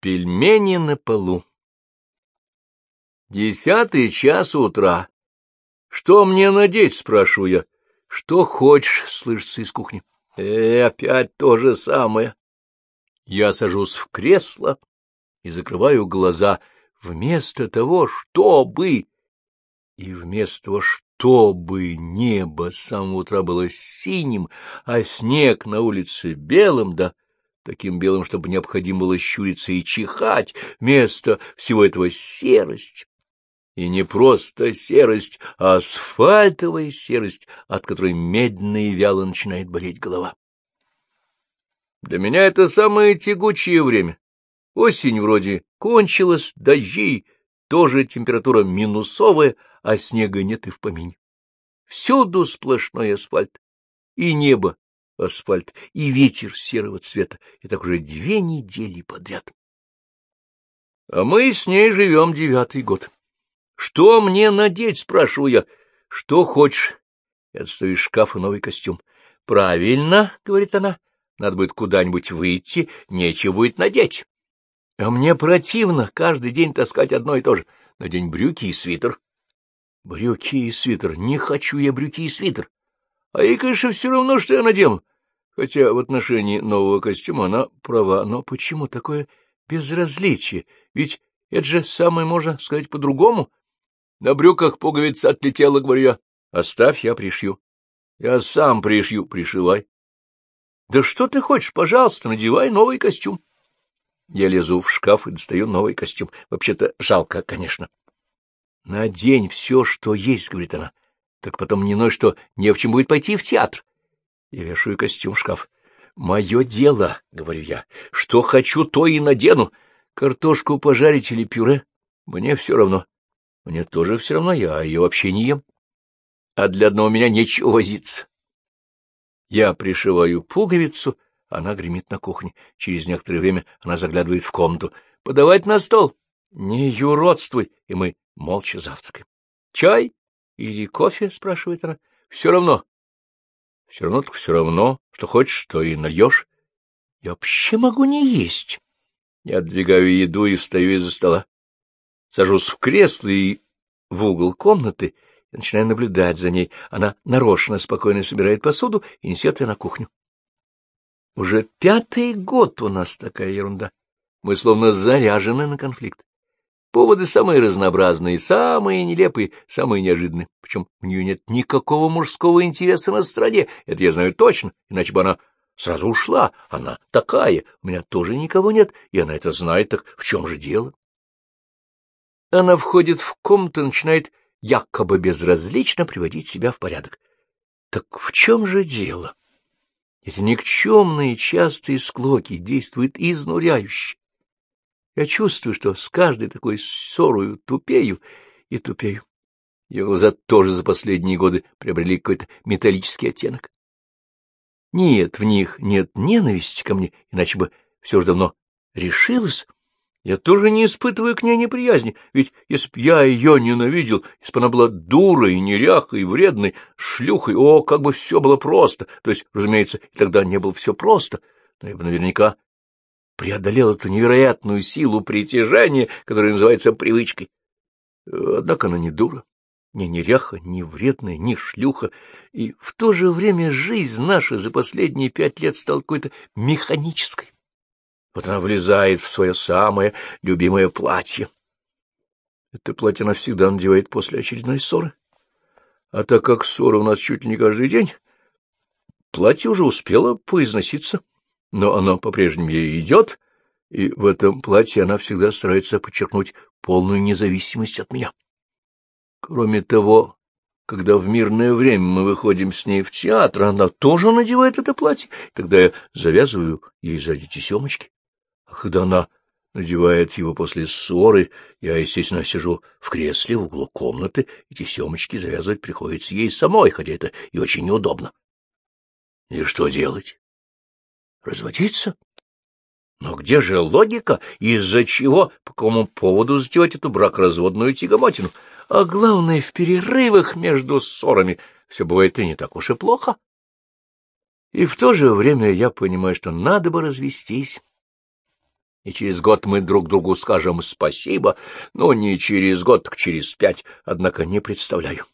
Пельмени на полу. Десятый час утра. Что мне надеть, спрашиваю я. Что хочешь, слышится из кухни. Э, опять то же самое. Я сажусь в кресло и закрываю глаза. Вместо того, чтобы... И вместо того, чтобы небо с самого утра было синим, а снег на улице белым, да таким белым, чтобы необходимо было щуриться и чихать, вместо всего этого серость. И не просто серость, а асфальтовая серость, от которой медленно и вяло начинает болеть голова. Для меня это самое тягучее время. Осень вроде кончилась, дожди, тоже температура минусовая, а снега нет и в помине. Всюду сплошной асфальт, и небо асфальт, и ветер серого цвета, и так уже две недели подряд. А мы с ней живем девятый год. Что мне надеть, спрашиваю я. Что хочешь? Я достаю из шкафа новый костюм. Правильно, говорит она, надо будет куда-нибудь выйти, нечего будет надеть. А мне противно каждый день таскать одно и то же. Надень брюки и свитер. Брюки и свитер. Не хочу я брюки и свитер. А ей, конечно, все равно, что я надену. Хотя в отношении нового костюма она права, но почему такое безразличие? Ведь это же самое можно сказать по-другому. На брюках пуговица отлетела, говорю я. Оставь, я пришью. Я сам пришью, пришивай. Да что ты хочешь, пожалуйста, надевай новый костюм. Я лезу в шкаф и достаю новый костюм. Вообще-то жалко, конечно. Надень все, что есть, говорит она. Так потом не ной, что не в чем будет пойти в театр. Я вешаю костюм в шкаф. «Мое дело», — говорю я, — «что хочу, то и надену. Картошку пожарить или пюре? Мне все равно. Мне тоже все равно, я ее вообще не ем. А для одного меня нечего возиться». Я пришиваю пуговицу, она гремит на кухне. Через некоторое время она заглядывает в комнату. «Подавать на стол?» «Не юродствуй!» И мы молча завтракаем. «Чай или кофе?» — спрашивает она. «Все равно. Все равно так все равно, что хочешь, то и нальешь. Я вообще могу не есть. Я отдвигаю еду и встаю из-за стола. Сажусь в кресло и в угол комнаты и начинаю наблюдать за ней. Она нарочно спокойно собирает посуду и несет ее на кухню. Уже пятый год у нас такая ерунда. Мы словно заряжены на конфликт. Поводы самые разнообразные, самые нелепые, самые неожиданные. Причем у нее нет никакого мужского интереса на стране, это я знаю точно, иначе бы она сразу ушла. Она такая, у меня тоже никого нет, и она это знает, так в чем же дело? Она входит в комнату и начинает якобы безразлично приводить себя в порядок. Так в чем же дело? Эти никчемные частые склоки действуют изнуряюще. Я чувствую, что с каждой такой ссорою тупею и тупею. Ее глаза тоже за последние годы приобрели какой-то металлический оттенок. Нет, в них нет ненависти ко мне, иначе бы все же давно решилось. Я тоже не испытываю к ней неприязни, ведь если б я ее ненавидел, если бы она была дурой, неряхой, вредной, шлюхой, о, как бы все было просто. То есть, разумеется, и тогда не было все просто, но я бы наверняка преодолел эту невероятную силу притяжения, которая называется привычкой. Однако она не дура, не неряха, не вредная, не шлюха, и в то же время жизнь наша за последние пять лет стала какой-то механической. Вот она влезает в свое самое любимое платье. Это платье она всегда надевает после очередной ссоры. А так как ссора у нас чуть ли не каждый день, платье уже успело поизноситься но оно по-прежнему ей идет, и в этом платье она всегда старается подчеркнуть полную независимость от меня. Кроме того, когда в мирное время мы выходим с ней в театр, она тоже надевает это платье, тогда я завязываю ей сзади тесемочки. А когда она надевает его после ссоры, я, естественно, сижу в кресле в углу комнаты, и тесемочки завязывать приходится ей самой, хотя это и очень неудобно. И что делать? Разводиться? Но где же логика? Из-за чего? По какому поводу затевать эту бракоразводную тягомотину? А главное, в перерывах между ссорами все бывает и не так уж и плохо. И в то же время я понимаю, что надо бы развестись. и через год мы друг другу скажем спасибо, но не через год, так через пять, однако не представляю.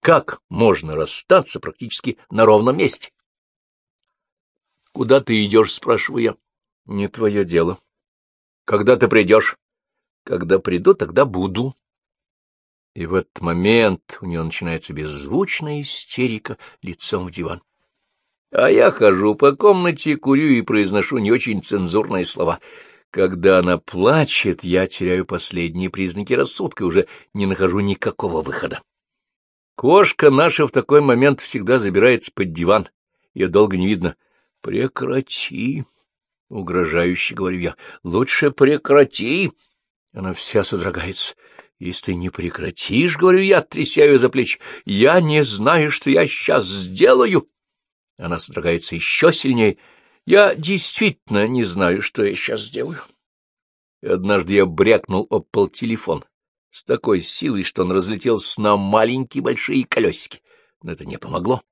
Как можно расстаться практически на ровном месте? — Куда ты идешь? — спрашиваю я. — Не твое дело. — Когда ты придешь? — Когда приду, тогда буду. И в этот момент у нее начинается беззвучная истерика лицом в диван. А я хожу по комнате, курю и произношу не очень цензурные слова. Когда она плачет, я теряю последние признаки рассудка и уже не нахожу никакого выхода. Кошка наша в такой момент всегда забирается под диван. Ее долго не видно. «Прекрати!» — угрожающе говорю я. «Лучше прекрати!» Она вся содрогается. Если ты не прекратишь, — говорю я, тряся ее за плечи, — я не знаю, что я сейчас сделаю. Она содрогается еще сильнее. Я действительно не знаю, что я сейчас сделаю. И однажды я брякнул об пол телефон с такой силой, что он разлетелся на маленькие большие колесики. Но это не помогло.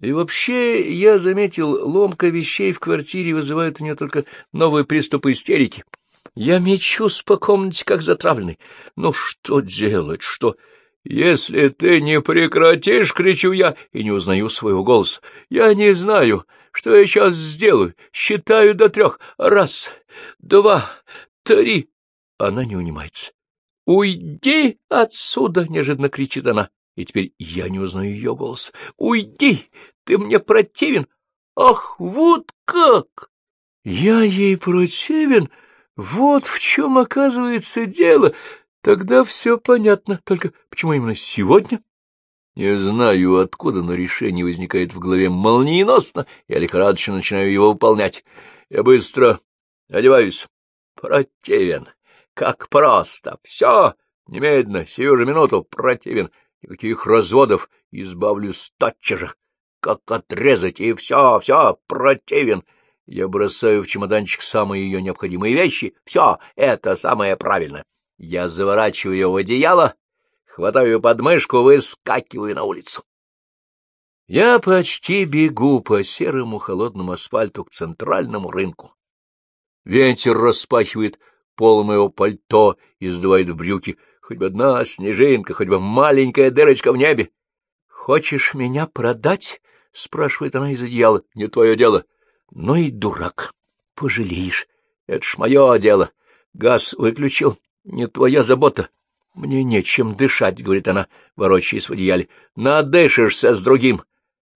И вообще, я заметил, ломка вещей в квартире вызывает у нее только новые приступы истерики. Я мечусь по комнате, как затравленный. Ну, что делать, что... «Если ты не прекратишь, — кричу я, и не узнаю своего голоса, — я не знаю, что я сейчас сделаю. Считаю до трех. Раз, два, три». Она не унимается. «Уйди отсюда!» — неожиданно кричит она. И теперь я не узнаю ее голос. «Уйди! Ты мне противен! Ах, вот как!» «Я ей противен?» Вот в чем оказывается дело. Тогда все понятно. Только почему именно сегодня? Не знаю, откуда, но решение возникает в голове молниеносно. Я лихорадочно начинаю его выполнять. Я быстро одеваюсь. Противен. Как просто. Все. Немедленно, сию же минуту. Противен. Никаких разводов. Избавлюсь тотчас же. Как отрезать, и все, все, противен. Я бросаю в чемоданчик самые ее необходимые вещи. Все, это самое правильное. Я заворачиваю ее в одеяло, хватаю ее под мышку, выскакиваю на улицу. Я почти бегу по серому холодному асфальту к центральному рынку. Ветер распахивает пол моего пальто и сдувает в брюки. Хоть бы одна снежинка, хоть бы маленькая дырочка в небе. — Хочешь меня продать? — спрашивает она из одеяла. — Не твое дело. — ну и дурак. Пожалеешь. Это ж мое дело. Газ выключил. Не твоя забота. Мне нечем дышать, — говорит она, ворочаясь в одеяле. Надышишься с другим.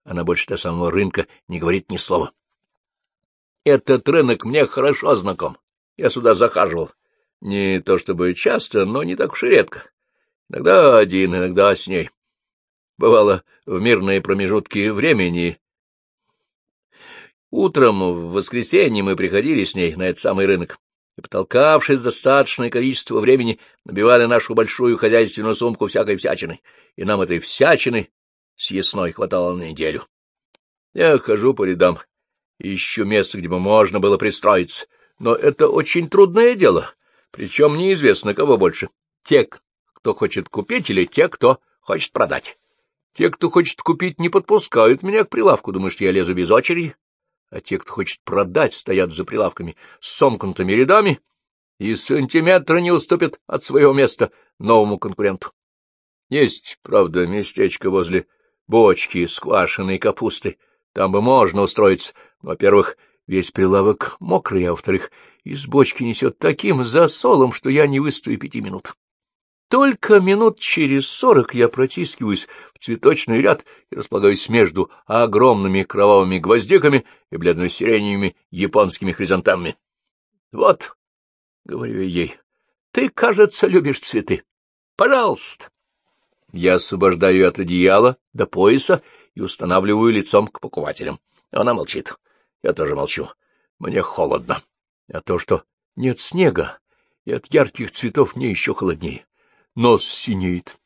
Она больше до самого рынка не говорит ни слова. Этот рынок мне хорошо знаком. Я сюда захаживал. Не то чтобы часто, но не так уж и редко. Иногда один, иногда с ней. Бывало, в мирные промежутки времени Утром в воскресенье мы приходили с ней на этот самый рынок и, потолкавшись достаточное количество времени, набивали нашу большую хозяйственную сумку всякой всячины, и нам этой всячины съестной хватало на неделю. Я хожу по рядам, ищу место, где бы можно было пристроиться, но это очень трудное дело, причем неизвестно, кого больше — те, кто хочет купить, или те, кто хочет продать. Те, кто хочет купить, не подпускают меня к прилавку, что я лезу без очереди а те, кто хочет продать, стоят за прилавками с сомкнутыми рядами и сантиметра не уступят от своего места новому конкуренту. Есть, правда, местечко возле бочки с квашеной капусты. Там бы можно устроиться. Во-первых, весь прилавок мокрый, а во-вторых, из бочки несет таким засолом, что я не выстою пяти минут. Только минут через сорок я протискиваюсь в цветочный ряд и располагаюсь между огромными кровавыми гвоздиками и бледно-сиреневыми японскими хризантамами. — Вот, — говорю я ей, — ты, кажется, любишь цветы. Пожалуйста. Я освобождаю от одеяла до пояса и устанавливаю лицом к покупателям. Она молчит. Я тоже молчу. Мне холодно. А то, что нет снега, и от ярких цветов мне еще холоднее нос синеет.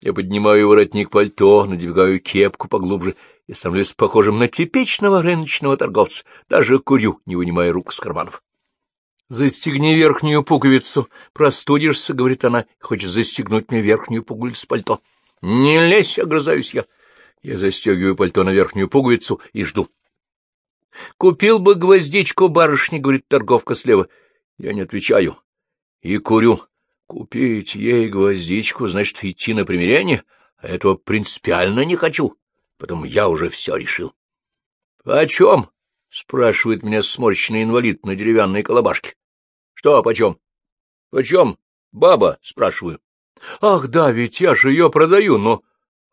Я поднимаю воротник пальто, надвигаю кепку поглубже и становлюсь похожим на типичного рыночного торговца, даже курю, не вынимая рук с карманов. — Застегни верхнюю пуговицу, простудишься, — говорит она, — хочешь застегнуть мне верхнюю пуговицу пальто. — Не лезь, — огрызаюсь я. Я застегиваю пальто на верхнюю пуговицу и жду. Купил бы гвоздичку барышни, говорит торговка слева. Я не отвечаю. И курю. Купить ей гвоздичку, значит, идти на примирение? А этого принципиально не хочу. Потом я уже все решил. — О чем? — спрашивает меня сморщенный инвалид на деревянной колобашке. — Что, почем? — Почем? Баба, — спрашиваю. — Ах, да, ведь я же ее продаю, но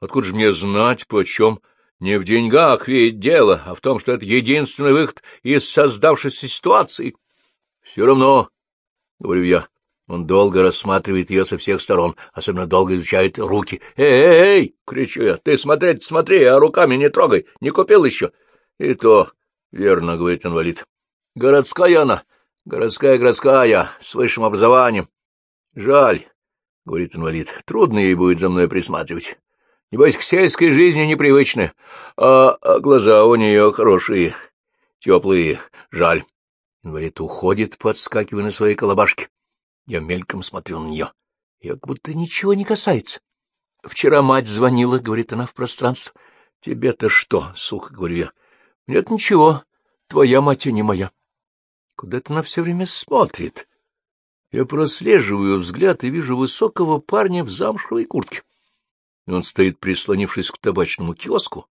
откуда же мне знать, почем? Не в деньгах ведь дело, а в том, что это единственный выход из создавшейся ситуации. — Все равно, — говорю я, он долго рассматривает ее со всех сторон, особенно долго изучает руки. «Эй, эй, эй!» — кричу я. «Ты смотреть смотри, а руками не трогай. Не купил еще?» «И то, верно, — говорит инвалид. Городская она, городская, городская, с высшим образованием. Жаль, — говорит инвалид, — трудно ей будет за мной присматривать. Небось, к сельской жизни непривычная, а, а глаза у нее хорошие, теплые, жаль. Инвалид уходит, подскакивая на своей колобашке. Я мельком смотрю на нее. Ее как будто ничего не касается. Вчера мать звонила, — говорит она в пространство. — Тебе-то что? — сухо говорю я. — Нет, ничего. Твоя мать, а не моя. Куда-то она все время смотрит. Я прослеживаю взгляд и вижу высокого парня в замшевой куртке. Он стоит, прислонившись к табачному киоску,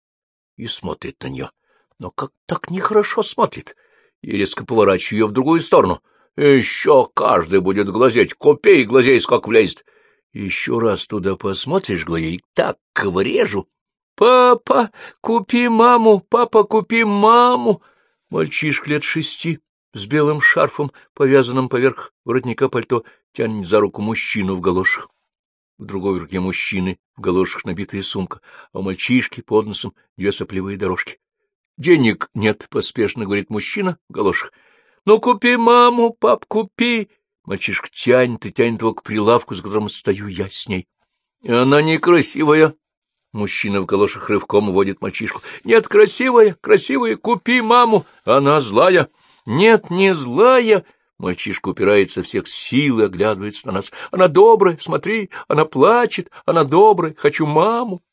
и смотрит на нее. Но как так нехорошо смотрит. И резко поворачиваю ее в другую сторону — еще каждый будет глазеть. Купи и глазей, сколько влезет. Еще раз туда посмотришь, глазей, так врежу. Папа, купи маму, папа, купи маму. Мальчишка лет шести с белым шарфом, повязанным поверх воротника пальто, тянет за руку мужчину в галошах. В другой руке мужчины в галошах набитая сумка, а у мальчишки под носом две сопливые дорожки. — Денег нет, — поспешно говорит мужчина в галошах. Ну, купи маму, пап, купи. Мальчишка тянет и тянет его к прилавку, за которым стою я с ней. Она некрасивая. Мужчина в галошах рывком водит мальчишку. Нет, красивая, красивая, купи маму. Она злая. Нет, не злая. Мальчишка упирается всех сил и оглядывается на нас. Она добрая, смотри, она плачет, она добрая, хочу маму.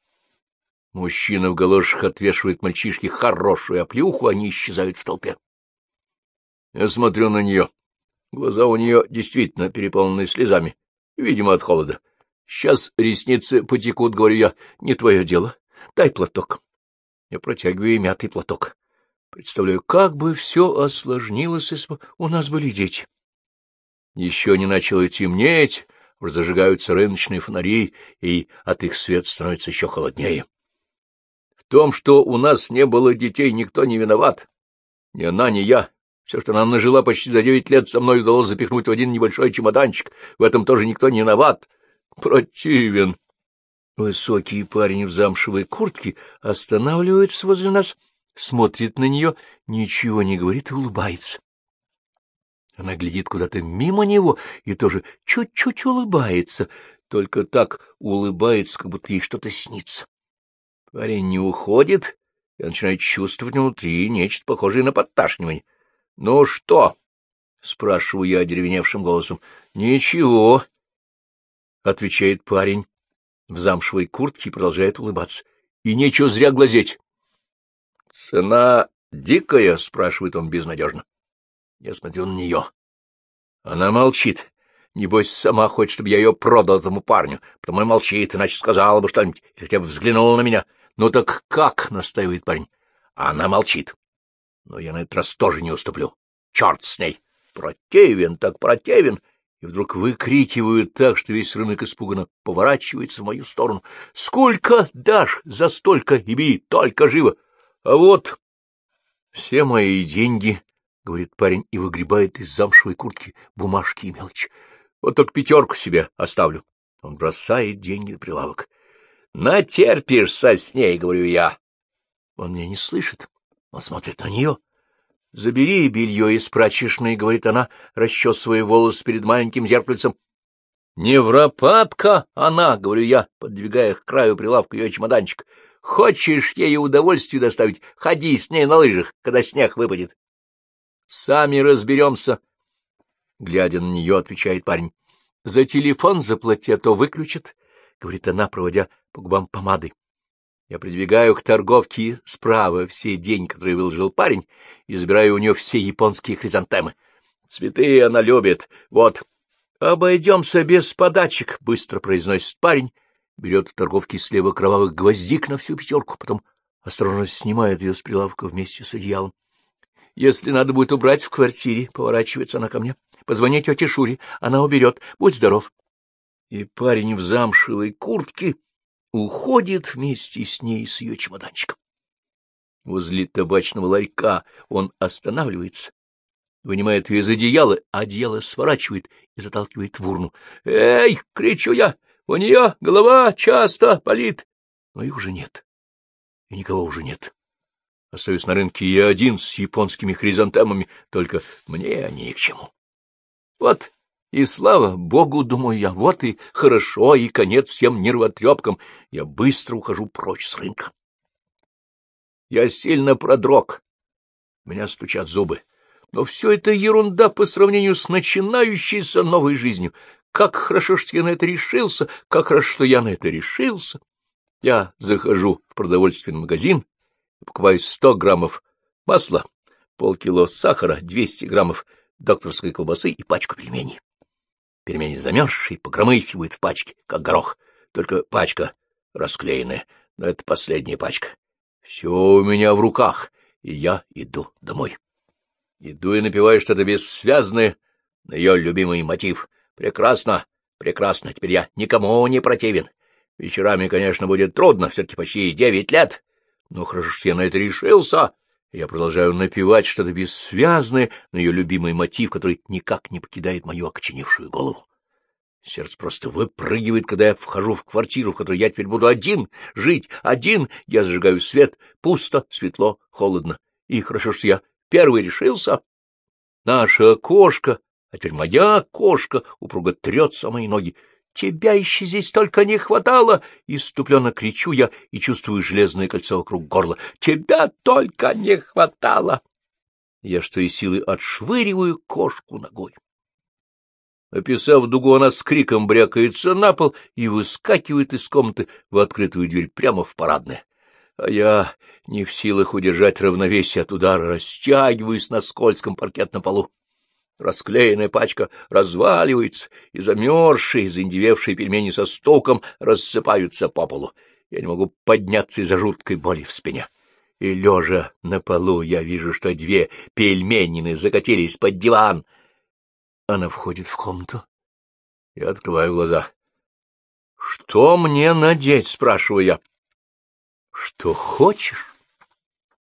Мужчина в галошах отвешивает мальчишке хорошую оплюху, они исчезают в толпе. Я смотрю на нее. Глаза у нее действительно переполнены слезами, видимо, от холода. Сейчас ресницы потекут, говорю я, не твое дело. Дай платок. Я протягиваю ей мятый платок. Представляю, как бы все осложнилось, если бы у нас были дети. Еще не начало темнеть, уже зажигаются рыночные фонари, и от их света становится еще холоднее. В том, что у нас не было детей, никто не виноват. Ни она, ни я. Все, что она нажила почти за девять лет, со мной удалось запихнуть в один небольшой чемоданчик. В этом тоже никто не виноват. Противен. Высокий парень в замшевой куртке останавливается возле нас, смотрит на нее, ничего не говорит и улыбается. Она глядит куда-то мимо него и тоже чуть-чуть улыбается, только так улыбается, как будто ей что-то снится. Парень не уходит и начинает чувствовать внутри нечто похожее на подташнивание. — Ну что? — спрашиваю я одеревеневшим голосом. — Ничего, — отвечает парень в замшевой куртке и продолжает улыбаться. — И нечего зря глазеть. — Цена дикая? — спрашивает он безнадежно. Я смотрю на нее. Она молчит. Небось, сама хочет, чтобы я ее продал этому парню, потому и молчит, иначе сказала бы что-нибудь, хотя бы взглянула на меня. — Ну так как? — настаивает парень. Она молчит. Но я на этот раз тоже не уступлю. Черт с ней! Противен, так противен! И вдруг выкрикивают так, что весь рынок испуганно поворачивается в мою сторону. Сколько дашь за столько, и бей, только живо! А вот все мои деньги, — говорит парень и выгребает из замшевой куртки бумажки и мелочи. Вот только пятерку себе оставлю. Он бросает деньги на прилавок. — Натерпишься с ней, — говорю я. Он меня не слышит. Он смотрит на нее. — Забери белье из прачечной, — говорит она, расчесывая волосы перед маленьким зеркальцем. — Невропатка она, — говорю я, подвигая к краю прилавка ее чемоданчик. — Хочешь ей удовольствие доставить, ходи с ней на лыжах, когда снег выпадет. — Сами разберемся. Глядя на нее, отвечает парень. — За телефон заплати, а то выключат, — говорит она, проводя по губам помадой. Я придвигаю к торговке справа все деньги, которые выложил парень, и забираю у нее все японские хризантемы. Цветы она любит. Вот. Обойдемся без подачек, — быстро произносит парень, берет у торговки слева кровавых гвоздик на всю пятерку, потом осторожно снимает ее с прилавка вместе с одеялом. Если надо будет убрать в квартире, поворачивается она ко мне. Позвони тете Шуре, она уберет. Будь здоров. И парень в замшевой куртке уходит вместе с ней с ее чемоданчиком. Возле табачного ларька он останавливается, вынимает ее из одеяла, одеяло сворачивает и заталкивает в урну. «Эй!» — кричу я. «У нее голова часто болит!» Но их уже нет. И никого уже нет. Остаюсь на рынке я один с японскими хризантемами, только мне они ни к чему. Вот и слава богу, думаю я, вот и хорошо, и конец всем нервотрепкам. Я быстро ухожу прочь с рынка. Я сильно продрог. меня стучат зубы. Но все это ерунда по сравнению с начинающейся новой жизнью. Как хорошо, что я на это решился, как хорошо, что я на это решился. Я захожу в продовольственный магазин, покупаю сто граммов масла, полкило сахара, двести граммов докторской колбасы и пачку пельменей. Пельмени замерзшие погромыхивают в пачке, как горох, только пачка расклеенная, но это последняя пачка. Все у меня в руках, и я иду домой. И напиваю что-то бессвязное на ее любимый мотив. Прекрасно, прекрасно, теперь я никому не противен. Вечерами, конечно, будет трудно, все-таки почти девять лет, но хорошо, что я на это решился. Я продолжаю напевать что-то бессвязное на ее любимый мотив, который никак не покидает мою окоченевшую голову. Сердце просто выпрыгивает, когда я вхожу в квартиру, в которой я теперь буду один, жить один. Я зажигаю свет, пусто, светло, холодно. И хорошо, что я первый решился. Наша кошка, а теперь моя кошка, упруго трется мои ноги. Тебя еще здесь только не хватало! Иступленно кричу я и чувствую железное кольцо вокруг горла. Тебя только не хватало! Я что и силы отшвыриваю кошку ногой. Описав дугу, она с криком брякается на пол и выскакивает из комнаты в открытую дверь прямо в парадное. А я не в силах удержать равновесие от удара, растягиваюсь на скользком паркетном полу. Расклеенная пачка разваливается, и замерзшие, заиндевевшие пельмени со стуком рассыпаются по полу. Я не могу подняться из-за жуткой боли в спине. И, лежа на полу, я вижу, что две пельменины закатились под диван. Она входит в комнату. Я открываю глаза. — Что мне надеть? — спрашиваю я. — Что хочешь?